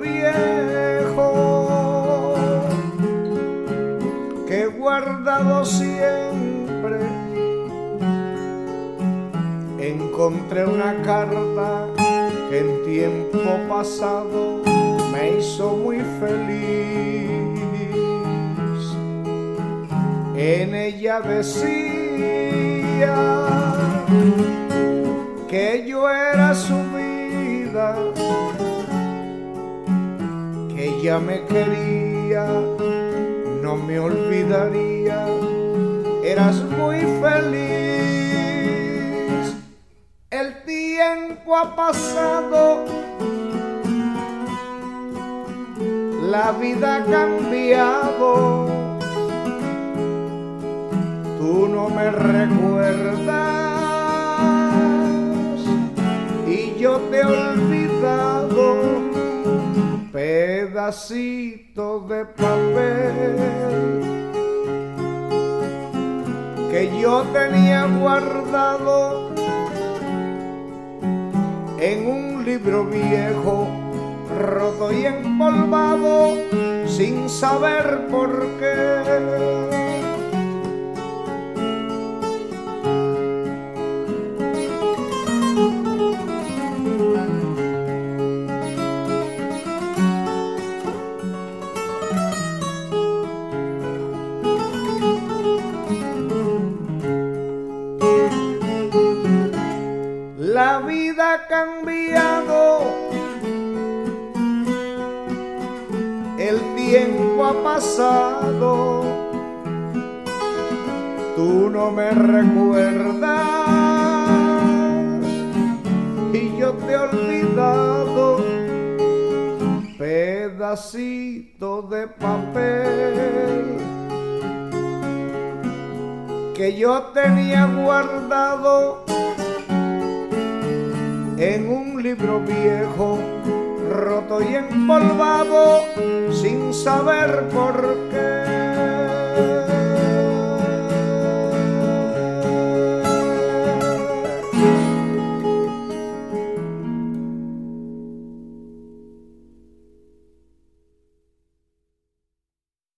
viejo que guardado siempre. Encontré una carta que en tiempo pasado me hizo muy feliz. En ella decía que yo era su vida ella me quería, no me olvidaría, eras muy feliz. El tiempo ha pasado, la vida ha cambiado. Tú no me recuerdas pedacito de papel que yo tenía guardado en un libro viejo, roto y empolvado, sin saber por qué. Vida ha cambiado, el tiempo ha pasado, tú no me recuerdas. Y yo te he olvidado, pedacito de papel que yo tenía guardado en un libro viejo, roto y empolvado, sin saber por qué.